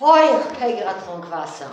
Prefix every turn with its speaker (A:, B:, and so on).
A: Heuch, Pegra trank Wasser.